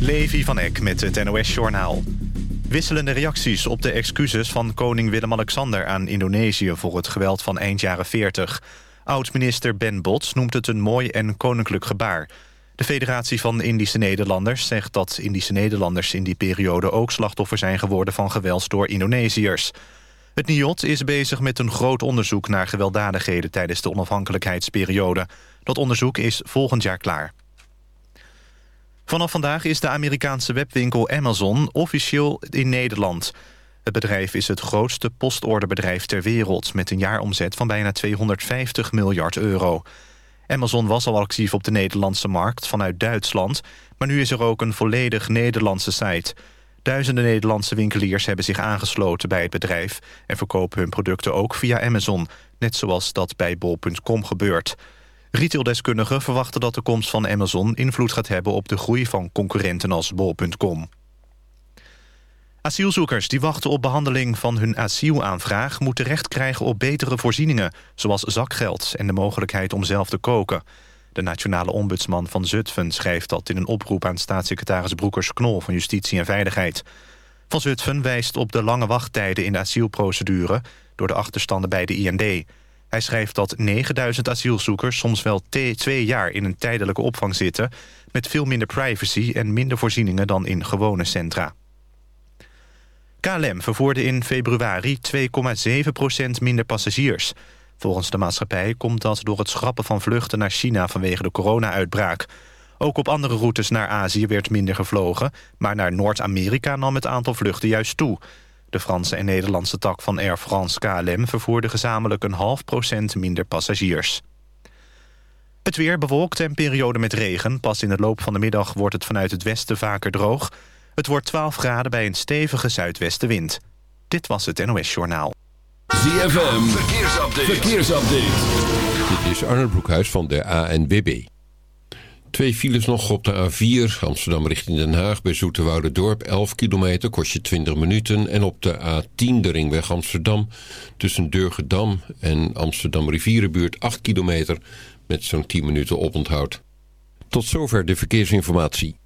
Levi van Eck met het NOS-journaal. Wisselende reacties op de excuses van koning Willem-Alexander aan Indonesië... voor het geweld van eind jaren 40. Oud-minister Ben Bots noemt het een mooi en koninklijk gebaar. De Federatie van Indische Nederlanders zegt dat Indische Nederlanders... in die periode ook slachtoffer zijn geworden van geweld door Indonesiërs. Het NIOT is bezig met een groot onderzoek naar gewelddadigheden... tijdens de onafhankelijkheidsperiode. Dat onderzoek is volgend jaar klaar. Vanaf vandaag is de Amerikaanse webwinkel Amazon officieel in Nederland. Het bedrijf is het grootste postorderbedrijf ter wereld... met een jaaromzet van bijna 250 miljard euro. Amazon was al actief op de Nederlandse markt vanuit Duitsland... maar nu is er ook een volledig Nederlandse site. Duizenden Nederlandse winkeliers hebben zich aangesloten bij het bedrijf... en verkopen hun producten ook via Amazon, net zoals dat bij bol.com gebeurt... Retaildeskundigen verwachten dat de komst van Amazon invloed gaat hebben op de groei van concurrenten als bol.com. Asielzoekers die wachten op behandeling van hun asielaanvraag... moeten recht krijgen op betere voorzieningen, zoals zakgeld... en de mogelijkheid om zelf te koken. De nationale ombudsman van Zutphen schrijft dat in een oproep... aan staatssecretaris Broekers-Knol van Justitie en Veiligheid. Van Zutphen wijst op de lange wachttijden in de asielprocedure... door de achterstanden bij de IND... Hij schrijft dat 9000 asielzoekers soms wel twee jaar in een tijdelijke opvang zitten... met veel minder privacy en minder voorzieningen dan in gewone centra. KLM vervoerde in februari 2,7% minder passagiers. Volgens de maatschappij komt dat door het schrappen van vluchten naar China vanwege de corona-uitbraak. Ook op andere routes naar Azië werd minder gevlogen... maar naar Noord-Amerika nam het aantal vluchten juist toe... De Franse en Nederlandse tak van Air France KLM vervoerde gezamenlijk een half procent minder passagiers. Het weer bewolkt en periode met regen. Pas in de loop van de middag wordt het vanuit het westen vaker droog. Het wordt 12 graden bij een stevige zuidwestenwind. Dit was het NOS Journaal. ZFM, verkeersupdate. verkeersupdate. Dit is Arnold Broekhuis van de ANWB. Twee files nog op de A4, Amsterdam richting Den Haag... bij Dorp 11 kilometer, kost je 20 minuten. En op de A10, de ringweg Amsterdam... tussen Durgedam en Amsterdam Rivierenbuurt 8 kilometer... met zo'n 10 minuten oponthoud. Tot zover de verkeersinformatie.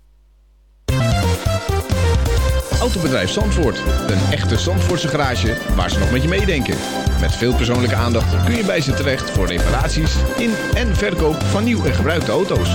Autobedrijf Zandvoort. Een echte Zandvoortse garage waar ze nog met je meedenken. Met veel persoonlijke aandacht kun je bij ze terecht... voor reparaties in en verkoop van nieuw en gebruikte auto's.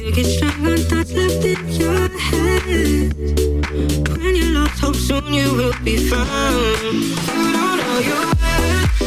You get stronger thoughts left in your head. When you lost hope, soon you will be found. You don't know your worth.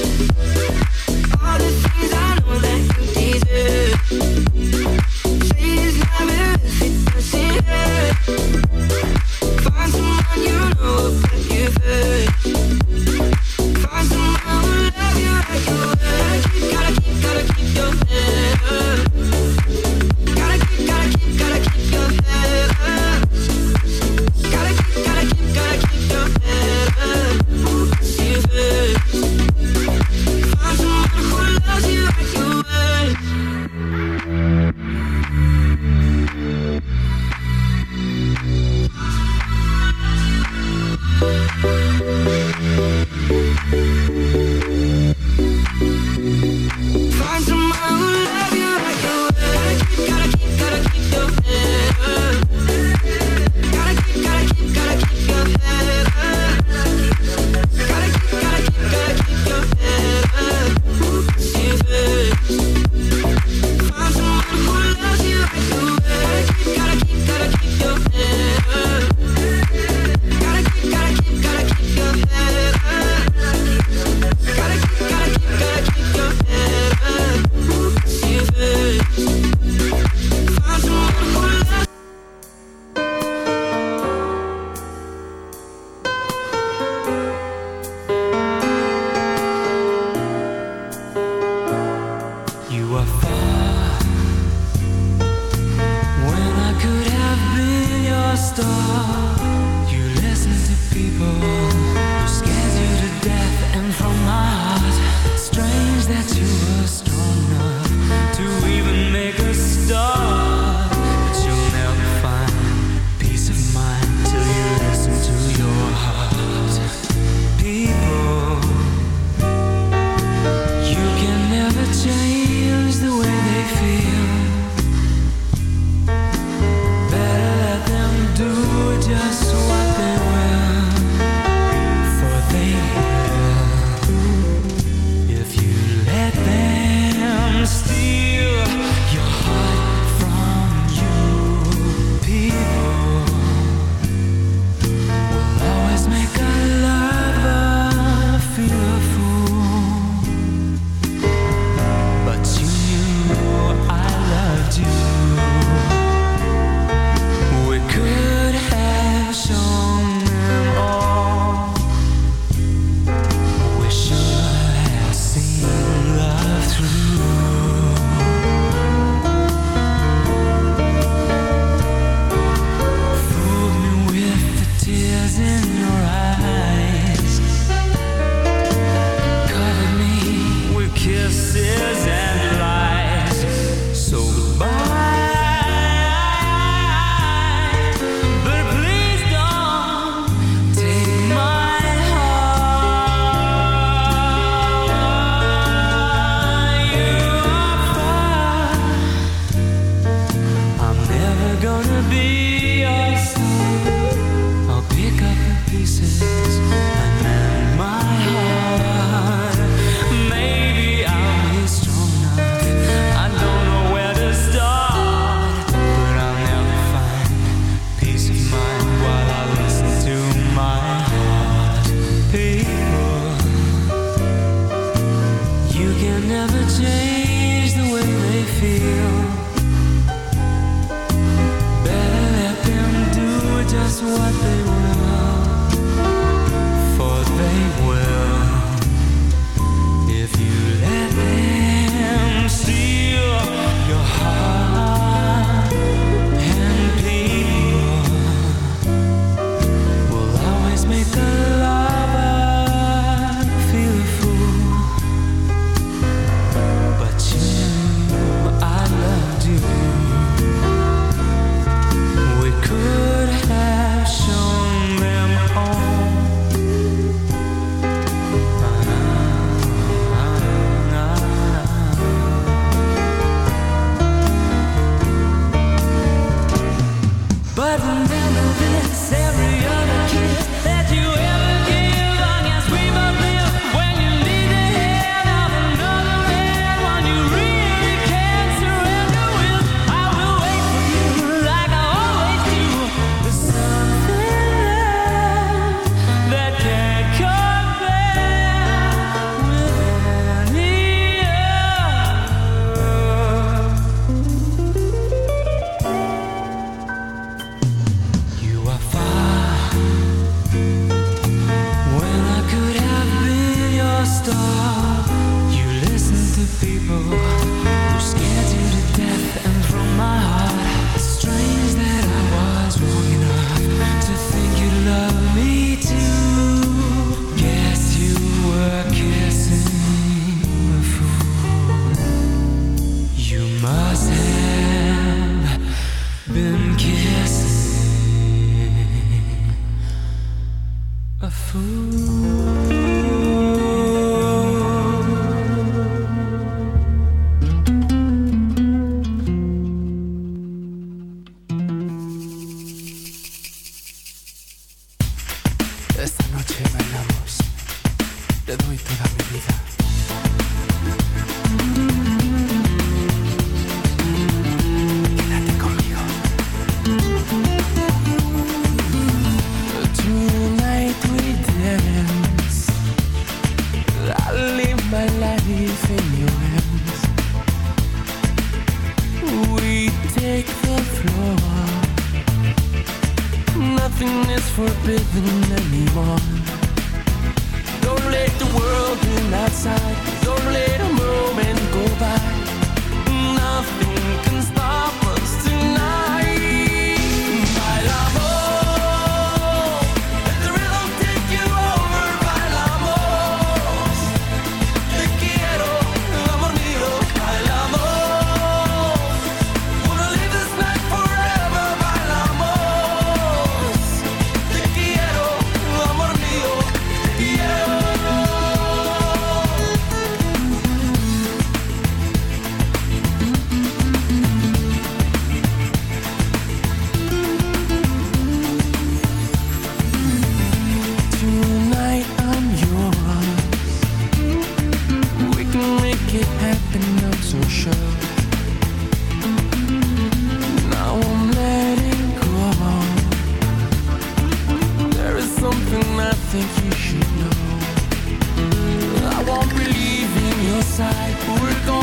inside. We're going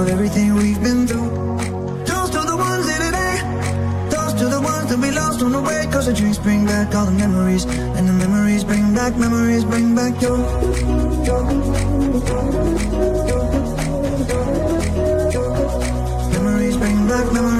of everything we've been through. Toast to the ones in today. Toast to the ones that we lost on the way. Cause the drinks bring back all the memories. And the memories bring back, memories bring back your. Memories bring back memories.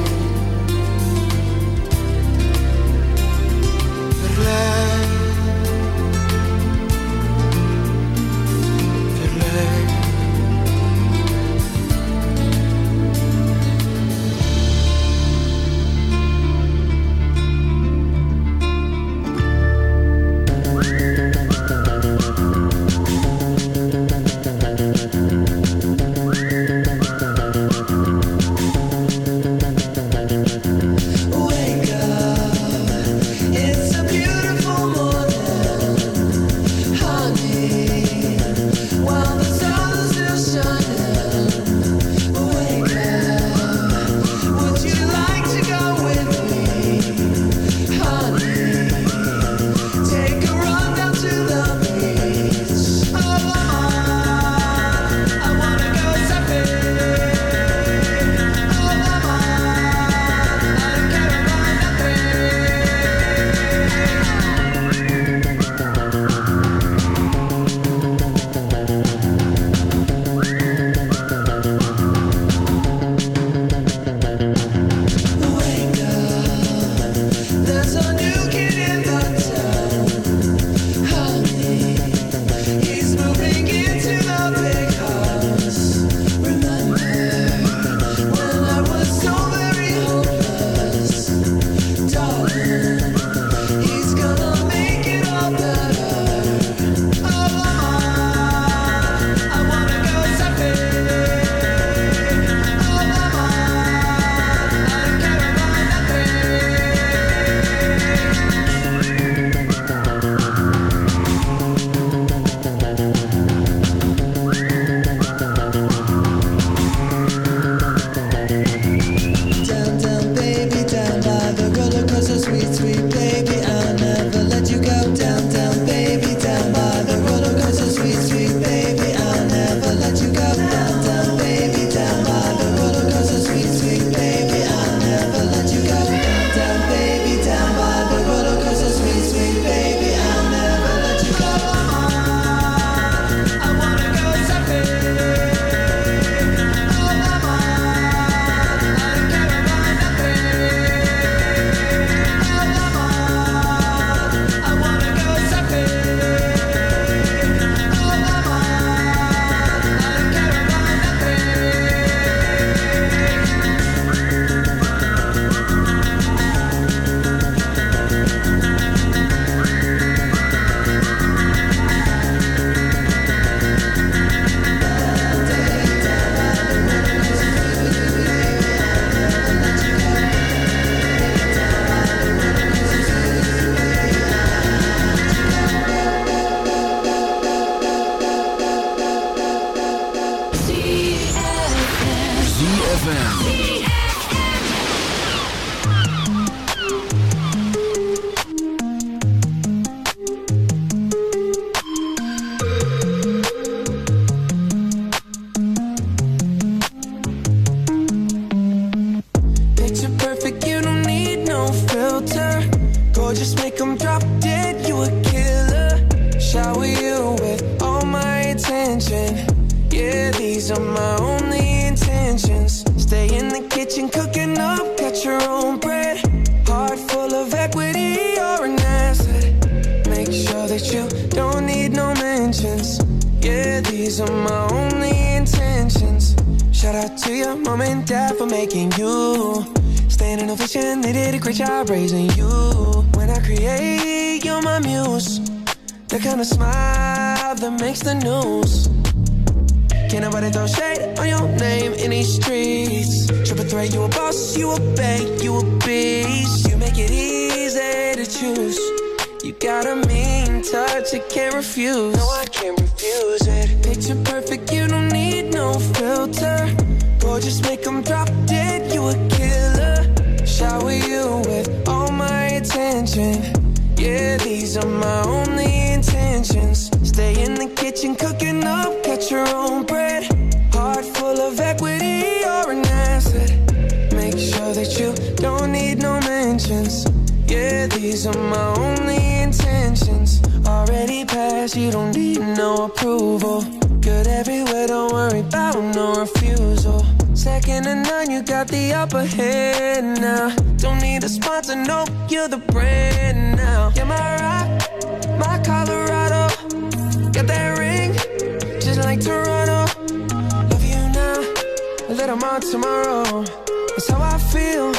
Tomorrow. That's how I feel.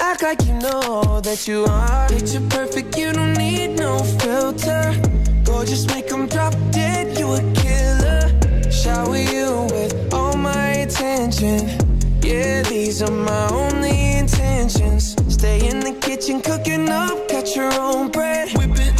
Act like you know that you are. Picture perfect, you don't need no filter. Gorgeous, make 'em drop dead, you a killer. Shower you with all my attention. Yeah, these are my only intentions. Stay in the kitchen, cooking up, cut your own bread. Whip it.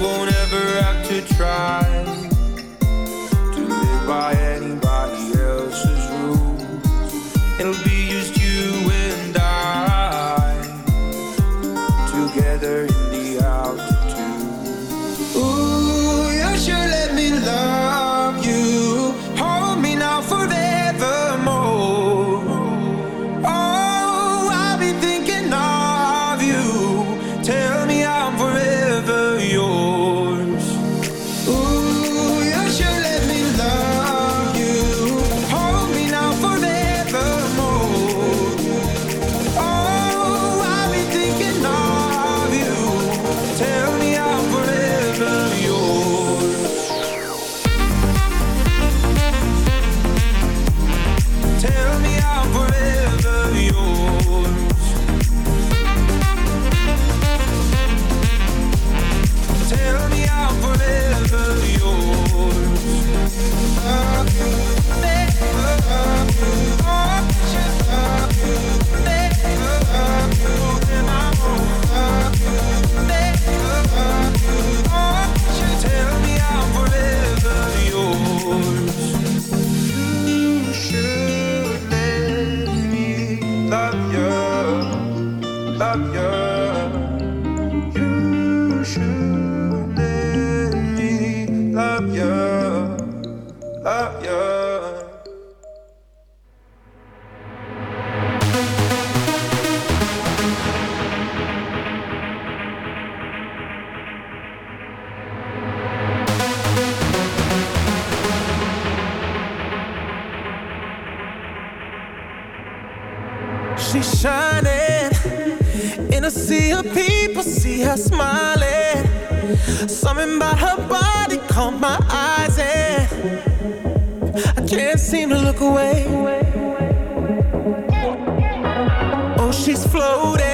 won't ever have to try. she's shining. In a sea of people, see her smiling. Something about her body caught my eyes and I can't seem to look away. Oh, she's floating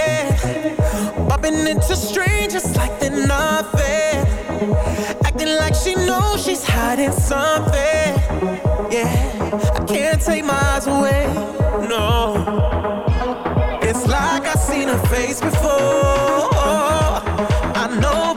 Bopping into strangers like they're nothing acting like she knows she's hiding something. Yeah, I can't take my eyes away. No, it's like I've seen her face before. I know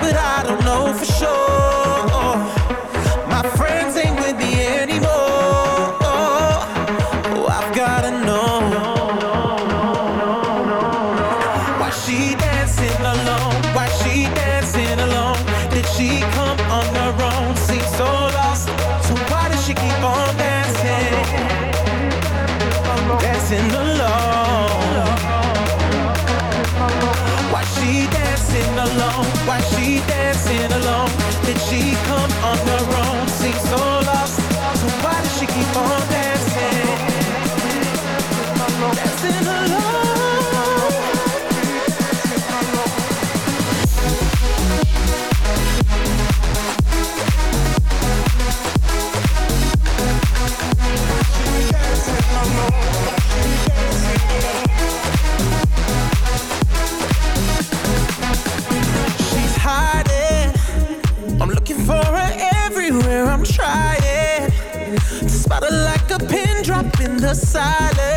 silent.